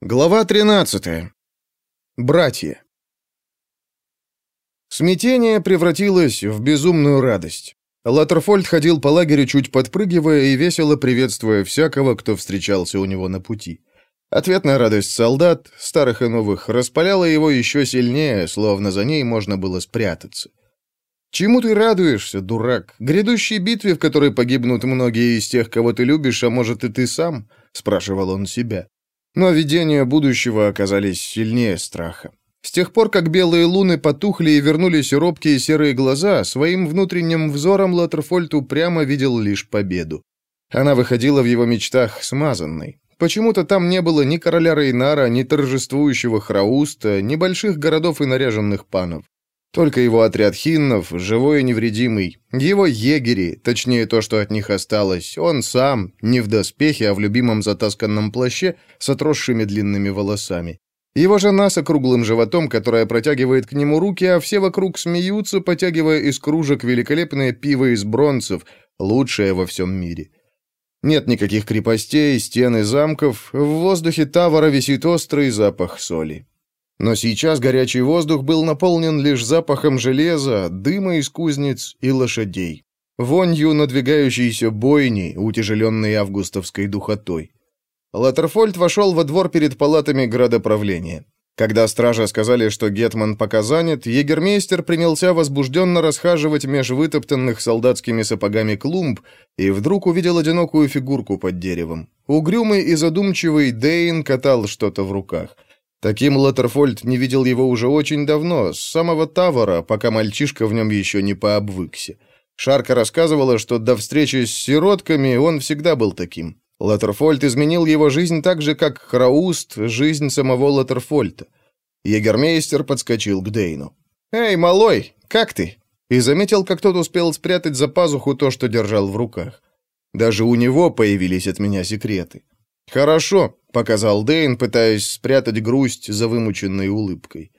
Глава 13. Братья. Смятение превратилось в безумную радость. Латтерфольд ходил по лагерю, чуть подпрыгивая и весело приветствуя всякого, кто встречался у него на пути. Ответная радость солдат, старых и новых, распаляла его еще сильнее, словно за ней можно было спрятаться. «Чему ты радуешься, дурак? Грядущей битве, в которой погибнут многие из тех, кого ты любишь, а может и ты сам?» — спрашивал он себя. Но видения будущего оказались сильнее страха. С тех пор, как белые луны потухли и вернулись робкие серые глаза, своим внутренним взором Латерфольд упрямо видел лишь победу. Она выходила в его мечтах смазанной. Почему-то там не было ни короля Рейнара, ни торжествующего Храуста, ни больших городов и наряженных панов. Только его отряд хиннов, живой и невредимый, его егери, точнее то, что от них осталось, он сам, не в доспехе, а в любимом затасканном плаще с отросшими длинными волосами. Его жена с округлым животом, которая протягивает к нему руки, а все вокруг смеются, потягивая из кружек великолепное пиво из бронзов, лучшее во всем мире. Нет никаких крепостей, стен и замков, в воздухе Тавара висит острый запах соли. Но сейчас горячий воздух был наполнен лишь запахом железа, дыма из кузнец и лошадей. Вонью надвигающейся бойни, утяжеленной августовской духотой. Латерфольд вошел во двор перед палатами градоправления. Когда стража сказали, что Гетман пока занят, егермейстер принялся возбужденно расхаживать меж вытоптанных солдатскими сапогами клумб и вдруг увидел одинокую фигурку под деревом. Угрюмый и задумчивый Дейн катал что-то в руках – Таким Лоттерфольд не видел его уже очень давно, с самого Тавара, пока мальчишка в нем еще не пообвыкся. Шарка рассказывала, что до встречи с сиротками он всегда был таким. Лоттерфольд изменил его жизнь так же, как Храуст — жизнь самого Лоттерфольда. Егермейстер подскочил к Дейну. «Эй, малой, как ты?» И заметил, как тот успел спрятать за пазуху то, что держал в руках. Даже у него появились от меня секреты. «Хорошо», — показал Дейн, пытаясь спрятать грусть за вымученной улыбкой.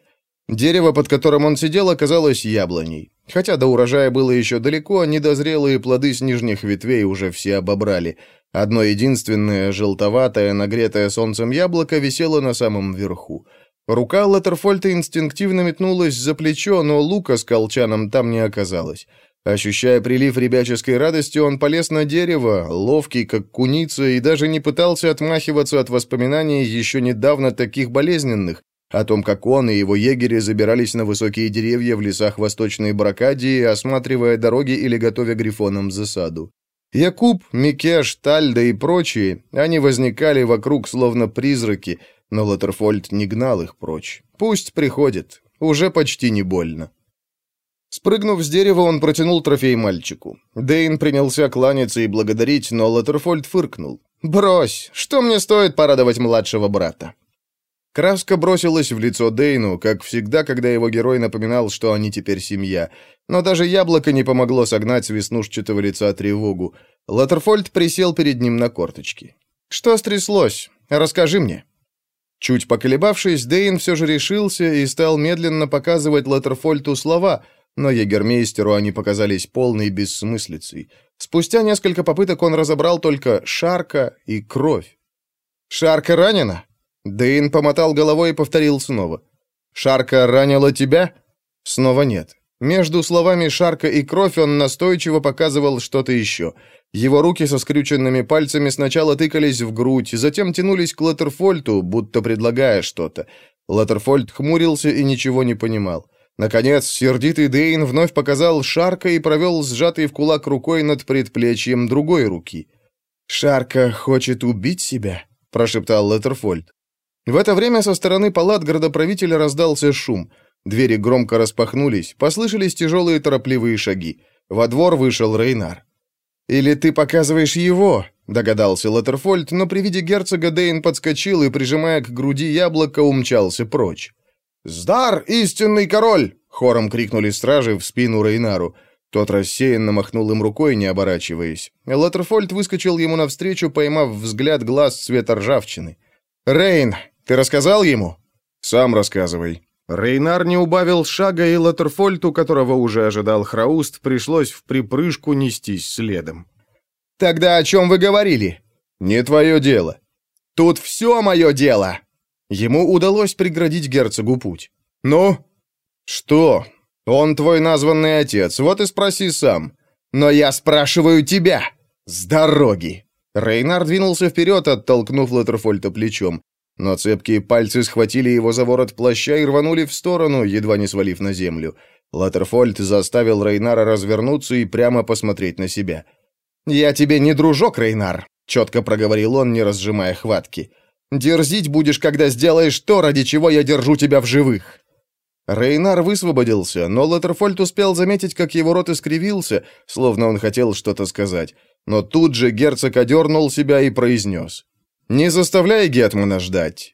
Дерево, под которым он сидел, оказалось яблоней. Хотя до урожая было еще далеко, недозрелые плоды с нижних ветвей уже все обобрали. Одно единственное, желтоватое, нагретое солнцем яблоко висело на самом верху. Рука Латерфольта инстинктивно метнулась за плечо, но лука с колчаном там не оказалось. Ощущая прилив ребяческой радости, он полез на дерево, ловкий, как куница, и даже не пытался отмахиваться от воспоминаний еще недавно таких болезненных, о том, как он и его егери забирались на высокие деревья в лесах Восточной Бракадии, осматривая дороги или готовя грифонам засаду. Якуб, Микеш, Тальда и прочие, они возникали вокруг словно призраки, но Латерфольд не гнал их прочь. Пусть приходит, уже почти не больно. Спрыгнув с дерева, он протянул трофей мальчику. Дейн принялся кланяться и благодарить, но Латерфольд фыркнул. «Брось! Что мне стоит порадовать младшего брата?» Краска бросилась в лицо Дейну, как всегда, когда его герой напоминал, что они теперь семья. Но даже яблоко не помогло согнать с веснушчатого лица тревогу. Латерфольд присел перед ним на корточки. «Что стряслось? Расскажи мне». Чуть поколебавшись, Дейн все же решился и стал медленно показывать Латерфольту слова — но егермейстеру они показались полной бессмыслицей. Спустя несколько попыток он разобрал только «шарка» и «кровь». «Шарка ранена?» Дэйн помотал головой и повторил снова. «Шарка ранила тебя?» Снова нет. Между словами «шарка» и «кровь» он настойчиво показывал что-то еще. Его руки со скрюченными пальцами сначала тыкались в грудь, затем тянулись к Латерфольту, будто предлагая что-то. Латерфольд хмурился и ничего не понимал. Наконец, сердитый Дейн вновь показал Шарка и провел сжатый в кулак рукой над предплечьем другой руки. «Шарка хочет убить себя?» – прошептал Леттерфольд. В это время со стороны палат градоправителя раздался шум. Двери громко распахнулись, послышались тяжелые торопливые шаги. Во двор вышел Рейнар. «Или ты показываешь его?» – догадался Леттерфольд, но при виде герцога Дейн подскочил и, прижимая к груди яблоко, умчался прочь. «Сдар, истинный король!» — хором крикнули стражи в спину Рейнару. Тот рассеянно махнул им рукой, не оборачиваясь. Латерфольд выскочил ему навстречу, поймав взгляд глаз цвета ржавчины. «Рейн, ты рассказал ему?» «Сам рассказывай». Рейнар не убавил шага, и Латерфольту, которого уже ожидал Храуст, пришлось в припрыжку нестись следом. «Тогда о чем вы говорили?» «Не твое дело». «Тут все мое дело!» Ему удалось преградить герцогу путь. «Ну?» «Что? Он твой названный отец, вот и спроси сам. Но я спрашиваю тебя! С дороги!» Рейнар двинулся вперед, оттолкнув Латерфольта плечом. Но цепкие пальцы схватили его за ворот плаща и рванули в сторону, едва не свалив на землю. Латерфольд заставил Рейнара развернуться и прямо посмотреть на себя. «Я тебе не дружок, Рейнар», — четко проговорил он, не разжимая хватки. «Дерзить будешь, когда сделаешь то, ради чего я держу тебя в живых». Рейнар высвободился, но Латерфольд успел заметить, как его рот искривился, словно он хотел что-то сказать. Но тут же герцог одернул себя и произнес. «Не заставляй Гетмана ждать».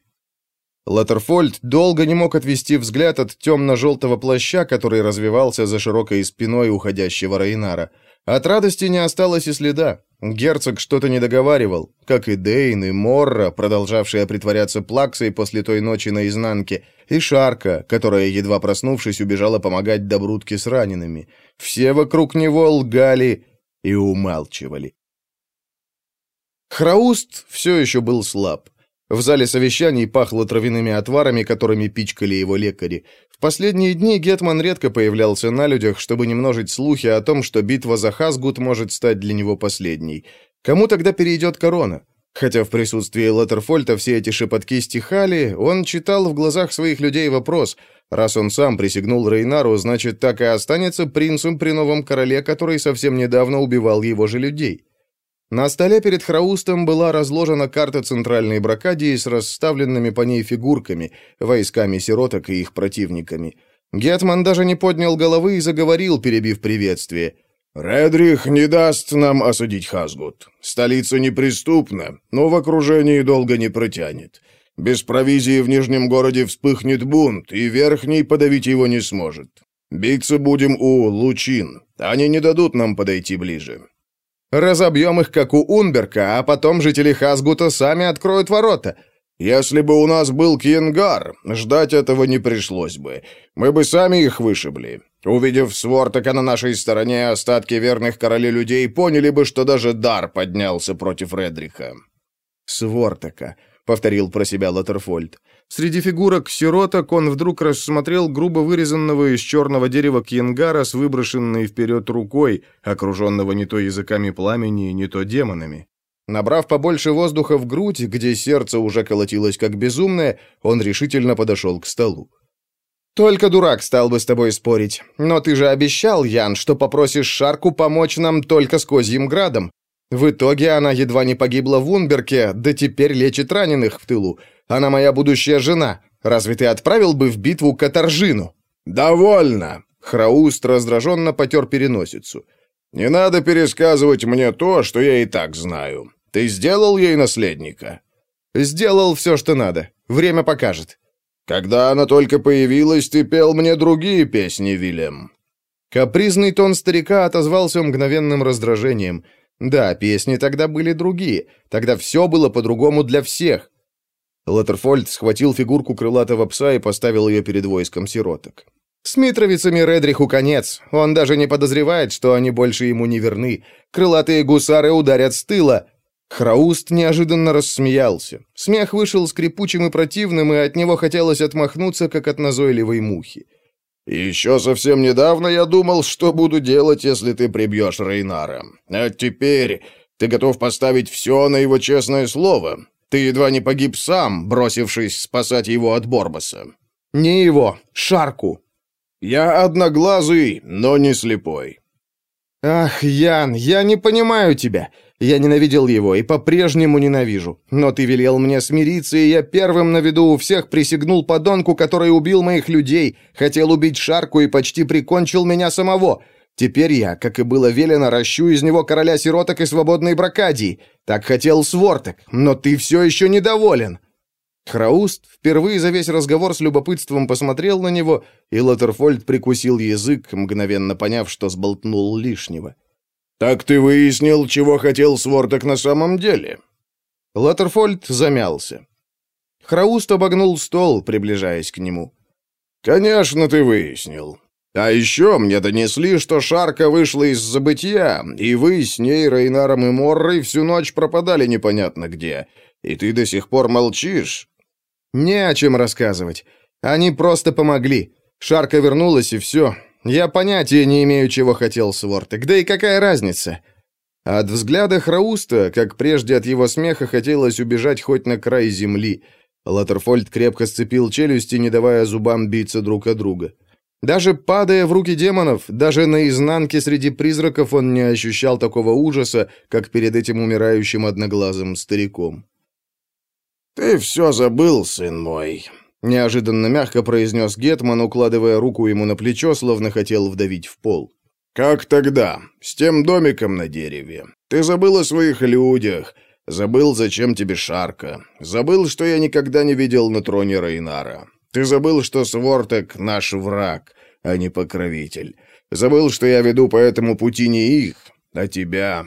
Латерфольд долго не мог отвести взгляд от темно-желтого плаща, который развивался за широкой спиной уходящего Рейнара. От радости не осталось и следа. Герцог что-то не договаривал, как и Дейн, и Морра, продолжавшая притворяться плаксой после той ночи на изнанке, и Шарка, которая, едва проснувшись, убежала помогать Добрутке с ранеными. Все вокруг него лгали и умалчивали. Храуст все еще был слаб. В зале совещаний пахло травяными отварами, которыми пичкали его лекари. В последние дни Гетман редко появлялся на людях, чтобы не множить слухи о том, что битва за Хасгут может стать для него последней. Кому тогда перейдет корона? Хотя в присутствии Латерфольта все эти шепотки стихали, он читал в глазах своих людей вопрос. Раз он сам присягнул Рейнару, значит, так и останется принцем при новом короле, который совсем недавно убивал его же людей. На столе перед Храустом была разложена карта центральной бракадии с расставленными по ней фигурками, войсками сироток и их противниками. Гетман даже не поднял головы и заговорил, перебив приветствие. «Редрих не даст нам осудить Хазгут. Столица неприступна, но в окружении долго не протянет. Без провизии в Нижнем городе вспыхнет бунт, и Верхний подавить его не сможет. Биться будем у Лучин. Они не дадут нам подойти ближе. Разобьем их, как у Унберка, а потом жители Хазгута сами откроют ворота. Если бы у нас был Кьенгар, ждать этого не пришлось бы. Мы бы сами их вышибли. Увидев Свортака на нашей стороне, остатки верных королей людей поняли бы, что даже дар поднялся против Редриха. Свортака, повторил про себя Латерфольд. Среди фигурок сироток он вдруг рассмотрел грубо вырезанного из черного дерева кьянгара с выброшенной вперед рукой, окруженного не то языками пламени, не то демонами. Набрав побольше воздуха в грудь, где сердце уже колотилось как безумное, он решительно подошел к столу. «Только дурак стал бы с тобой спорить. Но ты же обещал, Ян, что попросишь Шарку помочь нам только с Козьим Градом. В итоге она едва не погибла в Унберке, да теперь лечит раненых в тылу. Она моя будущая жена. Разве ты отправил бы в битву Катаржину?» «Довольно!» Храуст раздраженно потер переносицу. «Не надо пересказывать мне то, что я и так знаю. Ты сделал ей наследника?» «Сделал все, что надо. Время покажет». «Когда она только появилась, ты пел мне другие песни, Вильям». Капризный тон старика отозвался мгновенным раздражением. Да, песни тогда были другие. Тогда все было по-другому для всех. Латерфольд схватил фигурку крылатого пса и поставил ее перед войском сироток. С Митровицами Редриху конец. Он даже не подозревает, что они больше ему не верны. Крылатые гусары ударят с тыла. Храуст неожиданно рассмеялся. Смех вышел скрипучим и противным, и от него хотелось отмахнуться, как от назойливой мухи. «Еще совсем недавно я думал, что буду делать, если ты прибьешь Рейнара. А теперь ты готов поставить все на его честное слово. Ты едва не погиб сам, бросившись спасать его от Борбаса». «Не его, Шарку». «Я одноглазый, но не слепой». «Ах, Ян, я не понимаю тебя. Я ненавидел его и по-прежнему ненавижу. Но ты велел мне смириться, и я первым на виду у всех присягнул подонку, который убил моих людей, хотел убить Шарку и почти прикончил меня самого. Теперь я, как и было велено, ращу из него короля сироток и свободной бракадии. Так хотел Сворток, но ты все еще недоволен». Храуст впервые за весь разговор с любопытством посмотрел на него, и Латерфольд прикусил язык, мгновенно поняв, что сболтнул лишнего. «Так ты выяснил, чего хотел Сворток на самом деле?» Латерфольд замялся. Храуст обогнул стол, приближаясь к нему. «Конечно, ты выяснил. А еще мне донесли, что Шарка вышла из забытия, и вы с ней, Рейнаром и Моррой всю ночь пропадали непонятно где. И ты до сих пор молчишь?» Не о чем рассказывать. Они просто помогли. Шарка вернулась, и все. Я понятия не имею, чего хотел Свортек. Да и какая разница? От взгляда Храуста, как прежде от его смеха, хотелось убежать хоть на край земли. Латерфольд крепко сцепил челюсти, не давая зубам биться друг о друга. Даже падая в руки демонов, даже на изнанке среди призраков он не ощущал такого ужаса, как перед этим умирающим одноглазым стариком. «Ты все забыл, сын мой», — неожиданно мягко произнес Гетман, укладывая руку ему на плечо, словно хотел вдавить в пол. «Как тогда, с тем домиком на дереве. Ты забыл о своих людях, забыл, зачем тебе шарка, забыл, что я никогда не видел на троне Рейнара. Ты забыл, что Свортек — наш враг, а не покровитель. Забыл, что я веду по этому пути не их, а тебя.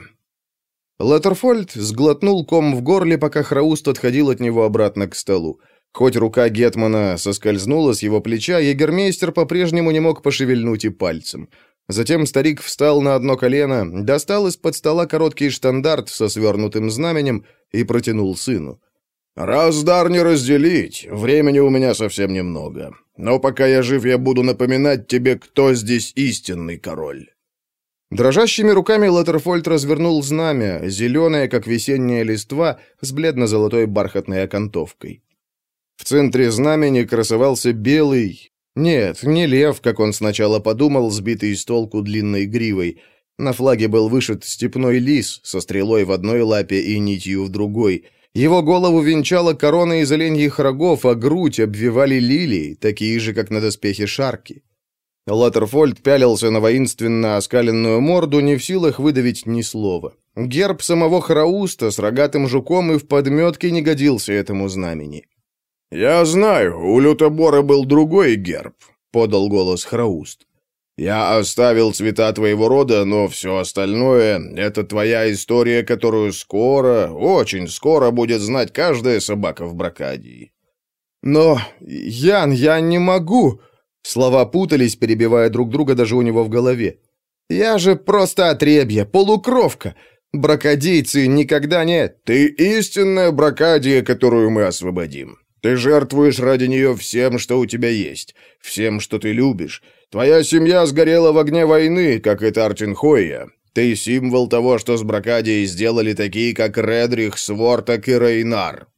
Латерфольд сглотнул ком в горле, пока Храуст отходил от него обратно к столу. Хоть рука Гетмана соскользнула с его плеча, егермейстер по-прежнему не мог пошевельнуть и пальцем. Затем старик встал на одно колено, достал из-под стола короткий штандарт со свернутым знаменем и протянул сыну. «Раз дар не разделить, времени у меня совсем немного. Но пока я жив, я буду напоминать тебе, кто здесь истинный король». Дрожащими руками Латерфольд развернул знамя, зеленое, как весенняя листва, с бледно-золотой бархатной окантовкой. В центре знамени красовался белый... Нет, не лев, как он сначала подумал, сбитый с толку длинной гривой. На флаге был вышит степной лис со стрелой в одной лапе и нитью в другой. Его голову венчала корона из оленьих рогов, а грудь обвивали лилии, такие же, как на доспехе шарки. Латерфольд пялился на воинственно оскаленную морду, не в силах выдавить ни слова. Герб самого Храуста с рогатым жуком и в подметке не годился этому знамени. «Я знаю, у Лютобора был другой герб», — подал голос Храуст. «Я оставил цвета твоего рода, но все остальное — это твоя история, которую скоро, очень скоро будет знать каждая собака в Бракадии». «Но, Ян, я не могу!» Слова путались, перебивая друг друга даже у него в голове. «Я же просто отребье, полукровка. Бракодейцы никогда не...» «Ты истинная бракадия, которую мы освободим. Ты жертвуешь ради нее всем, что у тебя есть, всем, что ты любишь. Твоя семья сгорела в огне войны, как и Тартинхоя. Ты символ того, что с Бракадией сделали такие, как Редрих, Свортак и Рейнар.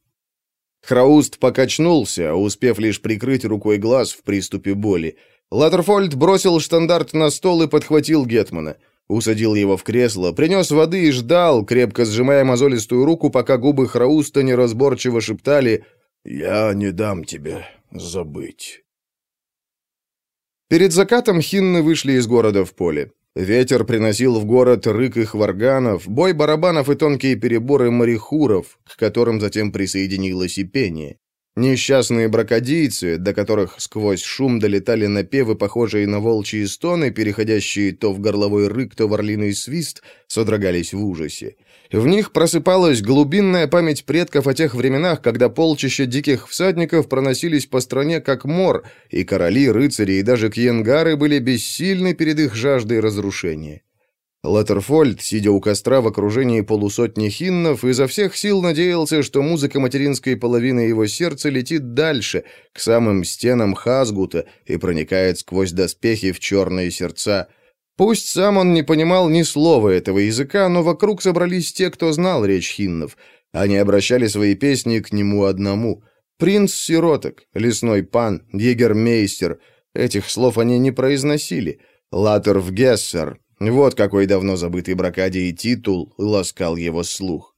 Храуст покачнулся, успев лишь прикрыть рукой глаз в приступе боли. Латерфольд бросил штандарт на стол и подхватил Гетмана. Усадил его в кресло, принес воды и ждал, крепко сжимая мозолистую руку, пока губы Храуста неразборчиво шептали «Я не дам тебе забыть». Перед закатом хинны вышли из города в поле. Ветер приносил в город рык их варганов, бой барабанов и тонкие переборы морехуров, к которым затем присоединилось и пение. Несчастные бракодийцы, до которых сквозь шум долетали напевы, похожие на волчьи стоны, переходящие то в горловой рык, то в орлиный свист, содрогались в ужасе. В них просыпалась глубинная память предков о тех временах, когда полчища диких всадников проносились по стране как мор, и короли, рыцари и даже кьенгары были бессильны перед их жаждой разрушения. Латерфольд, сидя у костра в окружении полусотни хиннов, изо всех сил надеялся, что музыка материнской половины его сердца летит дальше, к самым стенам Хазгута, и проникает сквозь доспехи в черные сердца – Пусть сам он не понимал ни слова этого языка, но вокруг собрались те, кто знал речь хиннов. Они обращали свои песни к нему одному. «Принц сироток», «Лесной пан», «Егермейстер». Этих слов они не произносили. «Латер в Гессер». Вот какой давно забытый Бракадий титул ласкал его слух.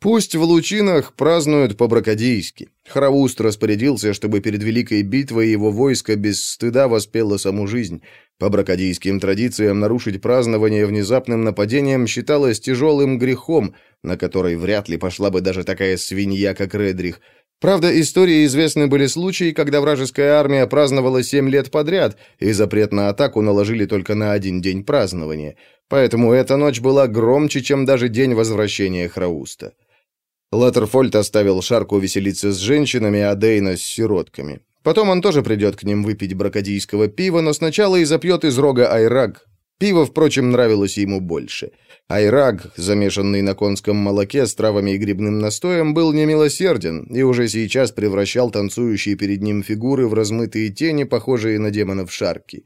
Пусть в лучинах празднуют по-бракодийски. Хравуст распорядился, чтобы перед Великой битвой его войско без стыда воспело саму жизнь. По бракодийским традициям нарушить празднование внезапным нападением считалось тяжелым грехом, на который вряд ли пошла бы даже такая свинья, как Редрих. Правда, истории известны были случаи, когда вражеская армия праздновала семь лет подряд, и запрет на атаку наложили только на один день празднования. Поэтому эта ночь была громче, чем даже день возвращения Храуста. Латерфольд оставил Шарку веселиться с женщинами, а Дейна с сиротками. Потом он тоже придет к ним выпить бракодийского пива, но сначала и запьет из рога айраг. Пиво, впрочем, нравилось ему больше. Айраг, замешанный на конском молоке с травами и грибным настоем, был немилосерден и уже сейчас превращал танцующие перед ним фигуры в размытые тени, похожие на демонов шарки.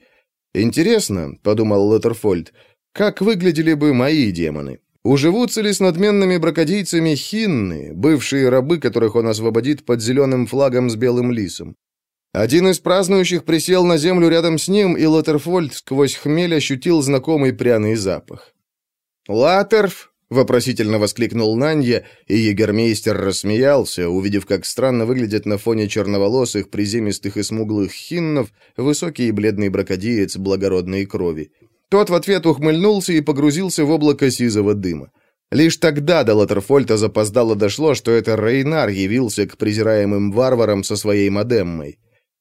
«Интересно», — подумал Лоттерфольд, — «как выглядели бы мои демоны? Уживутся ли с надменными бракодейцами хинны, бывшие рабы, которых он освободит под зеленым флагом с белым лисом? Один из празднующих присел на землю рядом с ним, и Латерфольд сквозь хмель ощутил знакомый пряный запах. «Латерф!» — вопросительно воскликнул Нанья, и егермейстер рассмеялся, увидев, как странно выглядят на фоне черноволосых, приземистых и смуглых хиннов высокий и бледный бракодеец благородной крови. Тот в ответ ухмыльнулся и погрузился в облако сизого дыма. Лишь тогда до Латерфольта запоздало дошло, что это Рейнар явился к презираемым варварам со своей модеммой.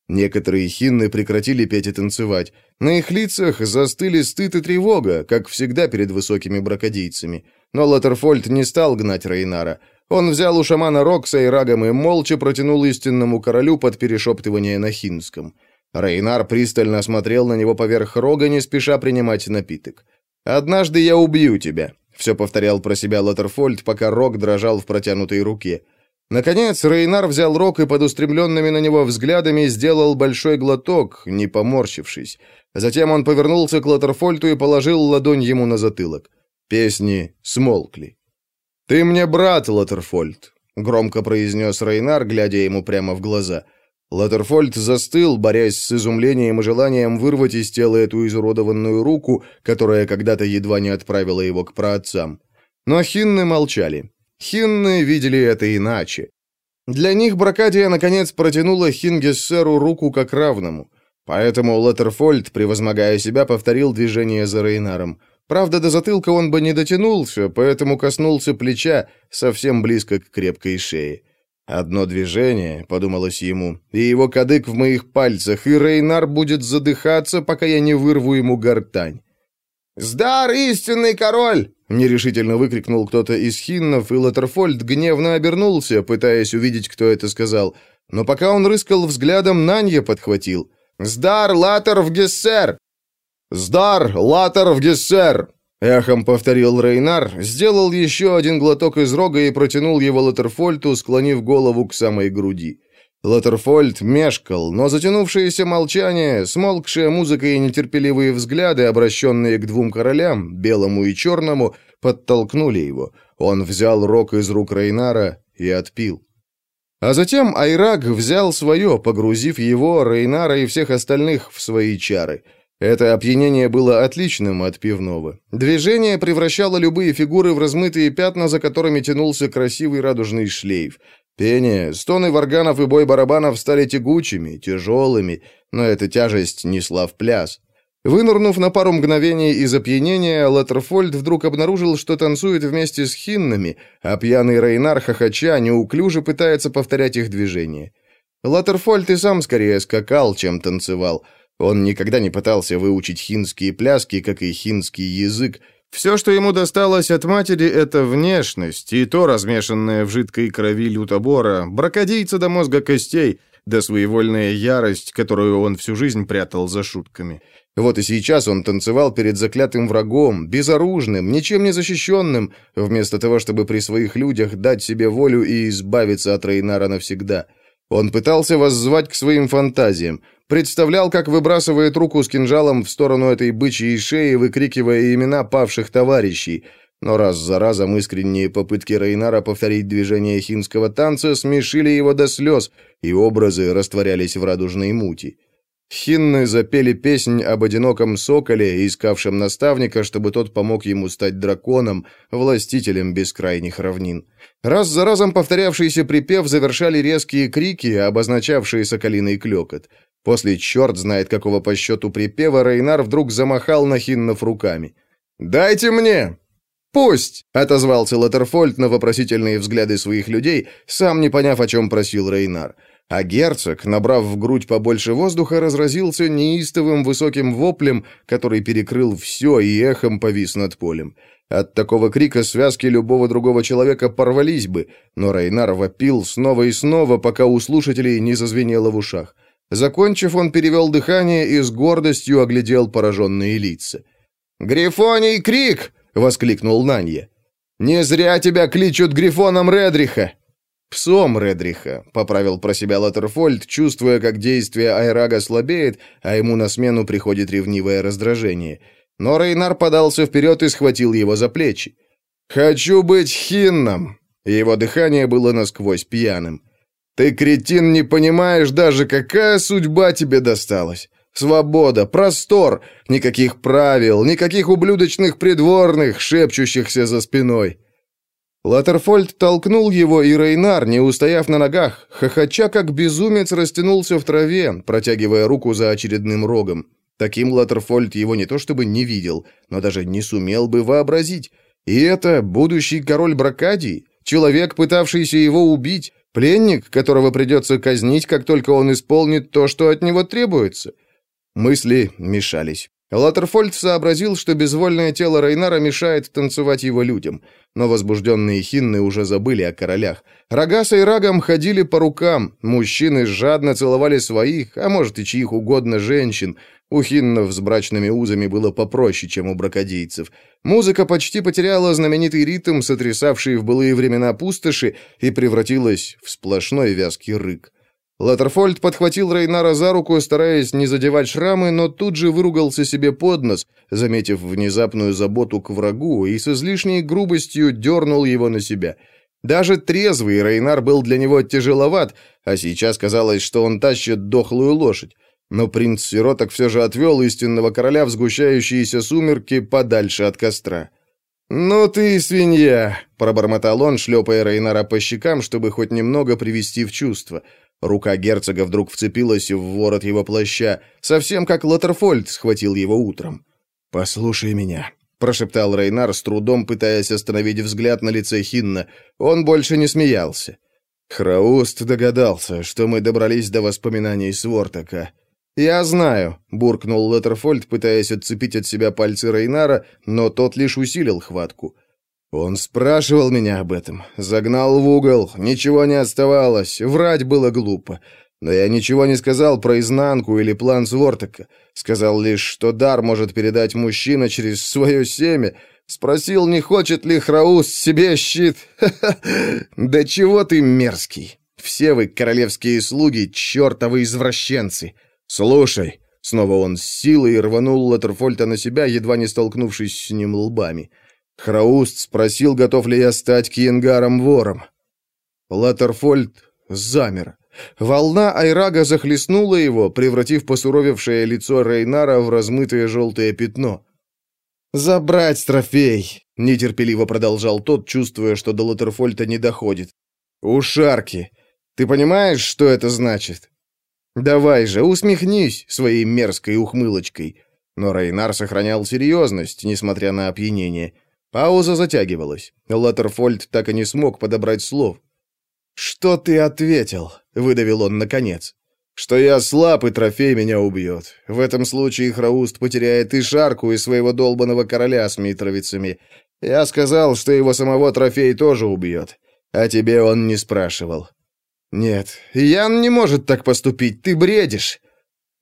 Некоторые хинны прекратили петь и танцевать. На их лицах застыли стыд и тревога, как всегда перед высокими бракодийцами. Но Латерфольд не стал гнать Рейнара. Он взял у шамана Рокса и Рагом и молча протянул истинному королю под перешептывание на хинском. Рейнар пристально смотрел на него поверх рога, не спеша принимать напиток. «Однажды я убью тебя», — все повторял про себя Латерфольд, пока рог дрожал в протянутой руке. Наконец, Рейнар взял рог и под устремленными на него взглядами сделал большой глоток, не поморщившись. Затем он повернулся к Латерфольту и положил ладонь ему на затылок. Песни смолкли. «Ты мне брат, Латерфольд», — громко произнес Рейнар, глядя ему прямо в глаза. Латерфольд застыл, борясь с изумлением и желанием вырвать из тела эту изуродованную руку, которая когда-то едва не отправила его к праотцам. Но хинны молчали. Хинны видели это иначе. Для них Бракадия, наконец, протянула Хингессеру руку как равному. Поэтому Леттерфольд, превозмогая себя, повторил движение за Рейнаром. Правда, до затылка он бы не дотянулся, поэтому коснулся плеча совсем близко к крепкой шее. «Одно движение», — подумалось ему, — «и его кадык в моих пальцах, и Рейнар будет задыхаться, пока я не вырву ему гортань». «Сдар, истинный король!» — нерешительно выкрикнул кто-то из хиннов, и Латерфольд гневно обернулся, пытаясь увидеть, кто это сказал. Но пока он рыскал взглядом, Нанья подхватил. «Сдар, Латер в Гессер!» «Сдар, Латер в Гессер!» Эхом повторил Рейнар, сделал еще один глоток из рога и протянул его Латерфольту, склонив голову к самой груди. Латерфольд мешкал, но затянувшееся молчание, смолкшая музыка и нетерпеливые взгляды, обращенные к двум королям, белому и черному, подтолкнули его. Он взял рог из рук Рейнара и отпил. А затем Айраг взял свое, погрузив его, Рейнара и всех остальных в свои чары. Это опьянение было отличным от пивного. Движение превращало любые фигуры в размытые пятна, за которыми тянулся красивый радужный шлейф. Пение, стоны варганов и бой барабанов стали тягучими, тяжелыми, но эта тяжесть несла в пляс. Вынырнув на пару мгновений из опьянения, Латерфольд вдруг обнаружил, что танцует вместе с хиннами, а пьяный Рейнар хохоча неуклюже пытается повторять их движения. Латерфольд и сам скорее скакал, чем танцевал. Он никогда не пытался выучить хинские пляски, как и хинский язык, все, что ему досталось от матери, это внешность, и то размешанная в жидкой крови лютобора, бракодейца до мозга костей, да своевольная ярость, которую он всю жизнь прятал за шутками. Вот и сейчас он танцевал перед заклятым врагом, безоружным, ничем не защищенным, вместо того, чтобы при своих людях дать себе волю и избавиться от Рейнара навсегда. Он пытался воззвать к своим фантазиям, Представлял, как выбрасывает руку с кинжалом в сторону этой бычьей шеи, выкрикивая имена павших товарищей. Но раз за разом искренние попытки Рейнара повторить движение хинского танца смешили его до слез, и образы растворялись в радужной мути. Хинны запели песнь об одиноком соколе, искавшем наставника, чтобы тот помог ему стать драконом, властителем бескрайних равнин. Раз за разом повторявшийся припев завершали резкие крики, обозначавшие соколиный клекот. После черт знает какого по счету припева Рейнар вдруг замахал на Хиннов руками. «Дайте мне!» «Пусть!» — отозвался Латерфольд на вопросительные взгляды своих людей, сам не поняв, о чем просил Рейнар. А герцог, набрав в грудь побольше воздуха, разразился неистовым высоким воплем, который перекрыл все и эхом повис над полем. От такого крика связки любого другого человека порвались бы, но Рейнар вопил снова и снова, пока у слушателей не зазвенело в ушах. Закончив, он перевел дыхание и с гордостью оглядел пораженные лица. «Грифоний крик!» — воскликнул Нанья. «Не зря тебя кличут Грифоном Редриха!» «Псом Редриха», — поправил про себя Латерфольд, чувствуя, как действие Айрага слабеет, а ему на смену приходит ревнивое раздражение. Но Рейнар подался вперед и схватил его за плечи. «Хочу быть хинном!» Его дыхание было насквозь пьяным. «Ты, кретин, не понимаешь даже, какая судьба тебе досталась. Свобода, простор, никаких правил, никаких ублюдочных придворных, шепчущихся за спиной. Латерфольд толкнул его, и Рейнар, не устояв на ногах, хохоча как безумец, растянулся в траве, протягивая руку за очередным рогом. Таким Латерфольд его не то чтобы не видел, но даже не сумел бы вообразить. И это будущий король Бракадии, человек, пытавшийся его убить, пленник, которого придется казнить, как только он исполнит то, что от него требуется. Мысли мешались. Латерфольд сообразил, что безвольное тело Рейнара мешает танцевать его людям, но возбужденные хинны уже забыли о королях. Рогаса и Рагом ходили по рукам, мужчины жадно целовали своих, а может и чьих угодно женщин. У хиннов с брачными узами было попроще, чем у бракодейцев. Музыка почти потеряла знаменитый ритм, сотрясавший в былые времена пустоши, и превратилась в сплошной вязкий рык. Латерфольд подхватил Рейнара за руку, стараясь не задевать шрамы, но тут же выругался себе под нос, заметив внезапную заботу к врагу, и с излишней грубостью дернул его на себя. Даже трезвый Рейнар был для него тяжеловат, а сейчас казалось, что он тащит дохлую лошадь. Но принц Сироток все же отвел истинного короля в сгущающиеся сумерки подальше от костра. «Ну ты свинья!» — пробормотал он, шлепая Рейнара по щекам, чтобы хоть немного привести в чувство — Рука герцога вдруг вцепилась в ворот его плаща, совсем как Лоттерфольд схватил его утром. «Послушай меня», — прошептал Рейнар, с трудом пытаясь остановить взгляд на лице Хинна. Он больше не смеялся. Храуст догадался, что мы добрались до воспоминаний Свортака. «Я знаю», — буркнул Леттерфольд, пытаясь отцепить от себя пальцы Рейнара, но тот лишь усилил хватку. Он спрашивал меня об этом, загнал в угол, ничего не оставалось, врать было глупо. Но я ничего не сказал про изнанку или план Свортака. Сказал лишь, что дар может передать мужчина через свое семя. Спросил, не хочет ли Храус себе щит. Да чего ты мерзкий. Все вы, королевские слуги, чертовы извращенцы. Слушай, снова он с силой рванул Латерфольта на себя, едва не столкнувшись с ним лбами. — Храуст спросил, готов ли я стать Киенгаром-вором. Латерфольд замер. Волна Айрага захлестнула его, превратив посуровевшее лицо Рейнара в размытое желтое пятно. «Забрать трофей!» — нетерпеливо продолжал тот, чувствуя, что до Латерфольта не доходит. «Ушарки! Ты понимаешь, что это значит?» «Давай же, усмехнись своей мерзкой ухмылочкой!» Но Рейнар сохранял серьезность, несмотря на опьянение. Пауза затягивалась. Латтерфольд так и не смог подобрать слов. «Что ты ответил?» — выдавил он наконец. «Что я слаб, и трофей меня убьет. В этом случае Храуст потеряет и Шарку, и своего долбанного короля с митровицами. Я сказал, что его самого трофей тоже убьет. А тебе он не спрашивал». «Нет, Ян не может так поступить, ты бредишь!»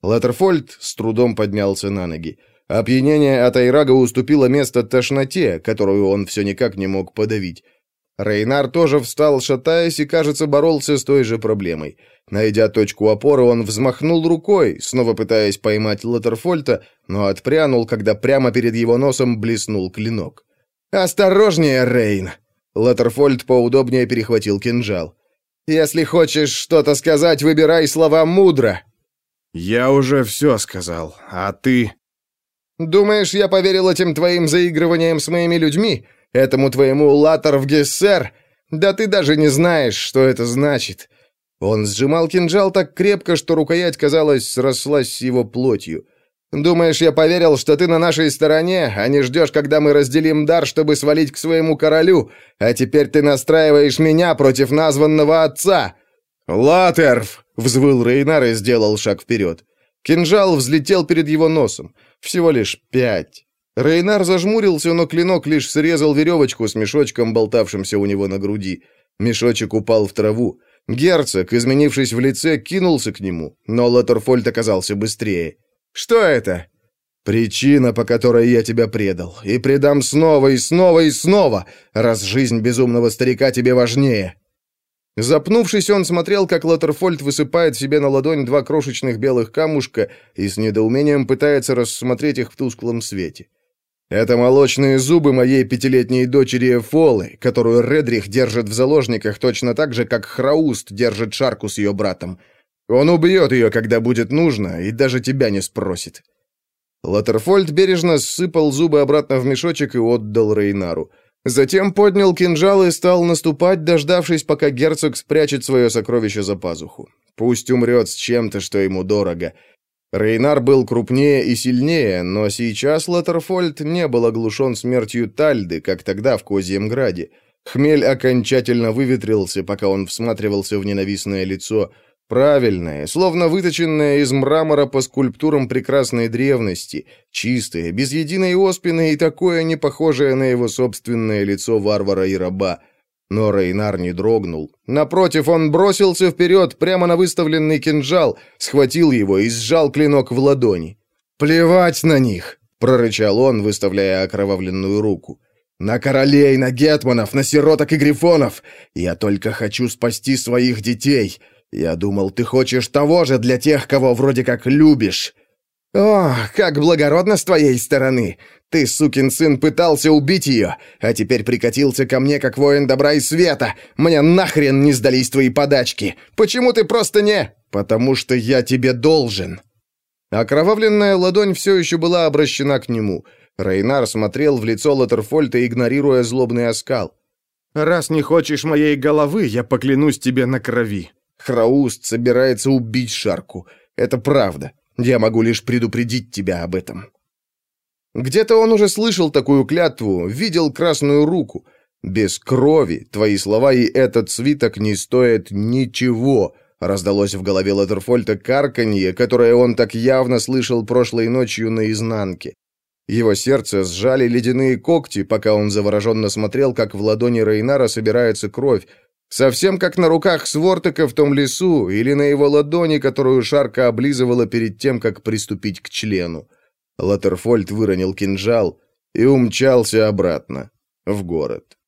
Латтерфольд с трудом поднялся на ноги. Опьянение от Айрага уступило место тошноте, которую он все никак не мог подавить. Рейнар тоже встал, шатаясь, и, кажется, боролся с той же проблемой. Найдя точку опоры, он взмахнул рукой, снова пытаясь поймать Латерфольта, но отпрянул, когда прямо перед его носом блеснул клинок. «Осторожнее, Рейн!» Латерфольд поудобнее перехватил кинжал. «Если хочешь что-то сказать, выбирай слова мудро!» «Я уже все сказал, а ты...» Думаешь, я поверил этим твоим заигрываниям с моими людьми? Этому твоему латар в Гессер? Да ты даже не знаешь, что это значит». Он сжимал кинжал так крепко, что рукоять, казалось, срослась с его плотью. «Думаешь, я поверил, что ты на нашей стороне, а не ждешь, когда мы разделим дар, чтобы свалить к своему королю, а теперь ты настраиваешь меня против названного отца?» «Латерф!» — взвыл Рейнар и сделал шаг вперед. Кинжал взлетел перед его носом. Всего лишь пять. Рейнар зажмурился, но клинок лишь срезал веревочку с мешочком, болтавшимся у него на груди. Мешочек упал в траву. Герцог, изменившись в лице, кинулся к нему, но Латерфольд оказался быстрее. «Что это?» Причина, по которой я тебя предал, и предам снова и снова и снова, раз жизнь безумного старика тебе важнее». Запнувшись, он смотрел, как Латерфольд высыпает себе на ладонь два крошечных белых камушка и с недоумением пытается рассмотреть их в тусклом свете. Это молочные зубы моей пятилетней дочери Фолы, которую Редрих держит в заложниках точно так же, как Храуст держит Шарку с ее братом. Он убьет ее, когда будет нужно, и даже тебя не спросит. Латерфольд бережно сыпал зубы обратно в мешочек и отдал Рейнару. Затем поднял кинжал и стал наступать, дождавшись, пока герцог спрячет свое сокровище за пазуху. Пусть умрет с чем-то, что ему дорого. Рейнар был крупнее и сильнее, но сейчас Латерфольд не был оглушен смертью Тальды, как тогда в Козьем Граде. Хмель окончательно выветрился, пока он всматривался в ненавистное лицо – Правильное, словно выточенное из мрамора по скульптурам прекрасной древности, чистое, без единой оспины и такое не похожее на его собственное лицо варвара и раба. Но Рейнар не дрогнул. Напротив, он бросился вперед, прямо на выставленный кинжал, схватил его и сжал клинок в ладони. «Плевать на них!» — прорычал он, выставляя окровавленную руку. «На королей, на гетманов, на сироток и грифонов! Я только хочу спасти своих детей!» Я думал, ты хочешь того же для тех, кого вроде как любишь. О, как благородно с твоей стороны. Ты, сукин сын, пытался убить ее, а теперь прикатился ко мне как воин добра и света. Мне нахрен не сдались твои подачки. Почему ты просто не... Потому что я тебе должен. Окровавленная ладонь все еще была обращена к нему. Рейнар смотрел в лицо Латерфольта, игнорируя злобный оскал. «Раз не хочешь моей головы, я поклянусь тебе на крови», Храуст собирается убить Шарку. Это правда. Я могу лишь предупредить тебя об этом. Где-то он уже слышал такую клятву, видел красную руку. Без крови твои слова и этот свиток не стоят ничего. Раздалось в голове Латерфольта карканье, которое он так явно слышал прошлой ночью наизнанке. Его сердце сжали ледяные когти, пока он завороженно смотрел, как в ладони Рейнара собирается кровь, Совсем как на руках Свортака в том лесу или на его ладони, которую Шарка облизывала перед тем, как приступить к члену. Латерфольд выронил кинжал и умчался обратно в город.